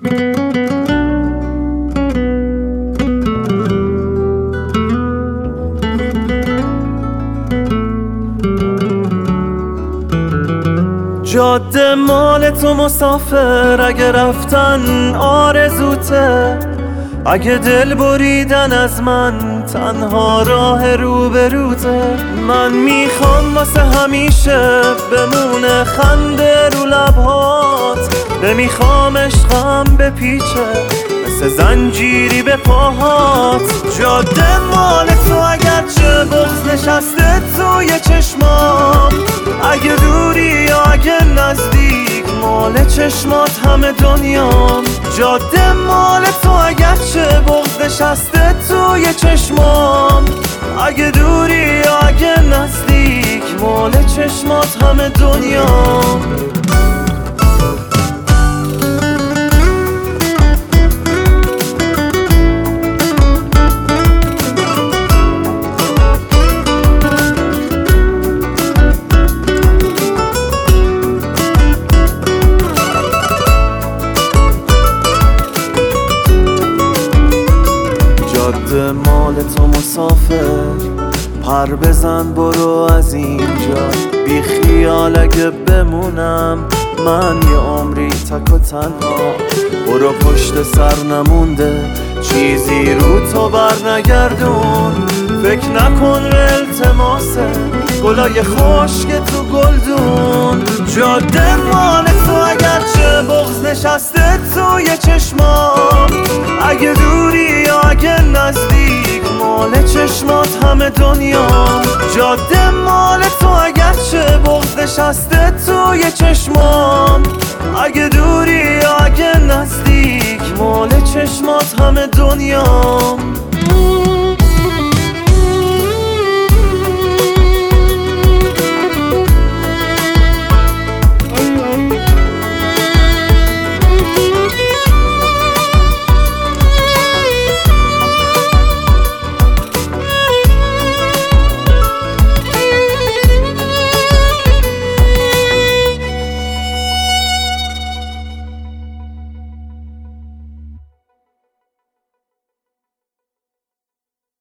جاده مال تو مسافر اگه رفتن آرزوته. اگه دل بریدن از من تنها راه روبروته. من می‌خوام واسه همیشه بمونه خنده رو لبهات نمی‌خوام عشقم بپیچه مثل زنجیری به پاهات. جاده مال تو اگر چه بغز نشسته توی چشمام. اگه دوری یا اگه نزدیک مال چشمات همه دنیام. جاده مال تو اگر چه بغز نشسته توی چشمام. اگه دوری یا اگه نزدیک مال چشمات همه دنیام. جاده مال تو مسافر. پر بزن برو از اینجا. بی خیال اگه بمونم من یه عمری تک و تنها. برو پشت سر نمونده چیزی رو تو بر نگردون. فکر نکن به التماسه گلای خشک تو گلدون. جاده مال تو اگر چه بغز نشسته توی چشمام. اگه دوری چشمات همه دنیا. جاده مال تو اگر چه بغز نشسته توی چشمام. اگه دوری یا اگه نزدیک مال چشمات همه دنیا.